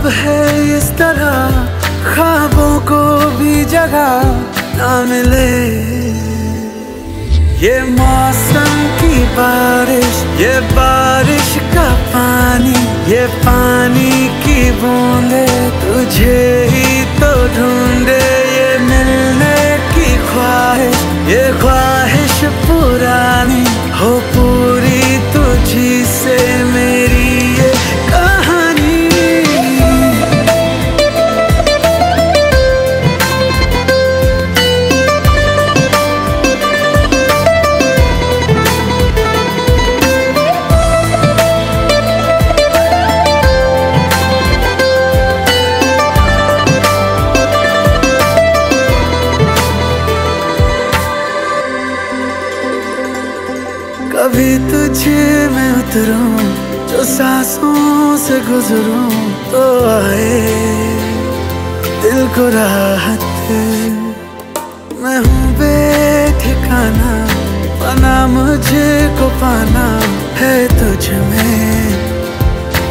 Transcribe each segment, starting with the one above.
अब है इस तरह, ख्वाबों को भी जगह ना मिले। ये मौसम की बारिश, ये बारिश का पानी, ये पानी उतरूं, जो सांसों से गुजरूं तो आए। दिल को राहत मैं हूँ बेठिकाना, पाना मुझे को पाना है तुझ में।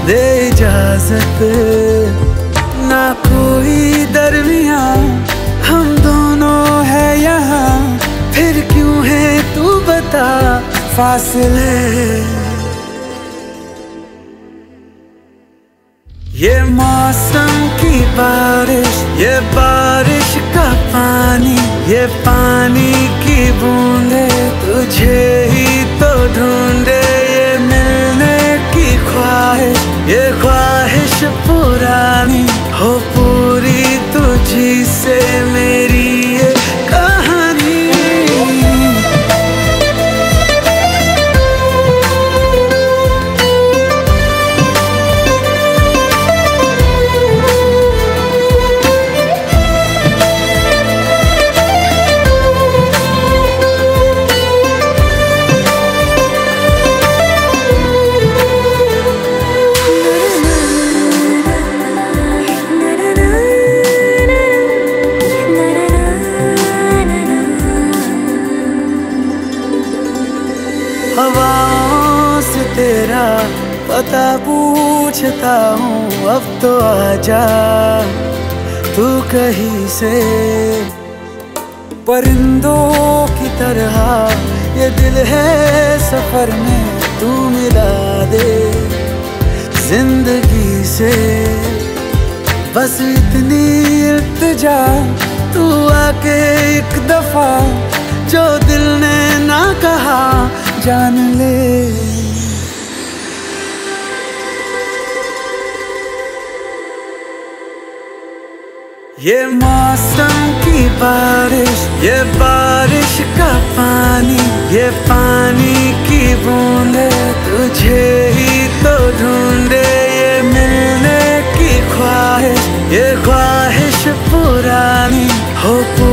दे इजाज़त, ना कोई दरमिया, हम दोनों है यहाँ। फिर क्यों है तू बता, फासले ये मौसम की बारिश, ये बारिश का पानी, ये पानी की बूंदे, तुझे ही तो ढूंढे ये मिलने की ख्वाहिश, ये ख्वाहिश पुरानी, हो तेरा पता पूछता हूँ, अब तो आजा। तू कहीं से? परिंदों की तरह ये दिल है सफ़र में, तू मिला दे ज़िंदगी से। बस इतनी इल्तिजा, तू आके एक दफ़ा, जो दिल ने ना कहा, जान ले ये मौसम की बारिश, ये बारिश का पानी, ये पानी की बूंदे, तुझे ही तो ढूंढे ये मिलने की ख्वाहिश, ये ख्वाहिश पुरानी हो पूरी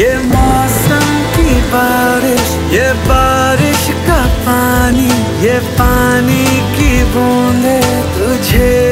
ये मौसम की बारिश ये बारिश का पानी ये पानी की बूंदे तुझे।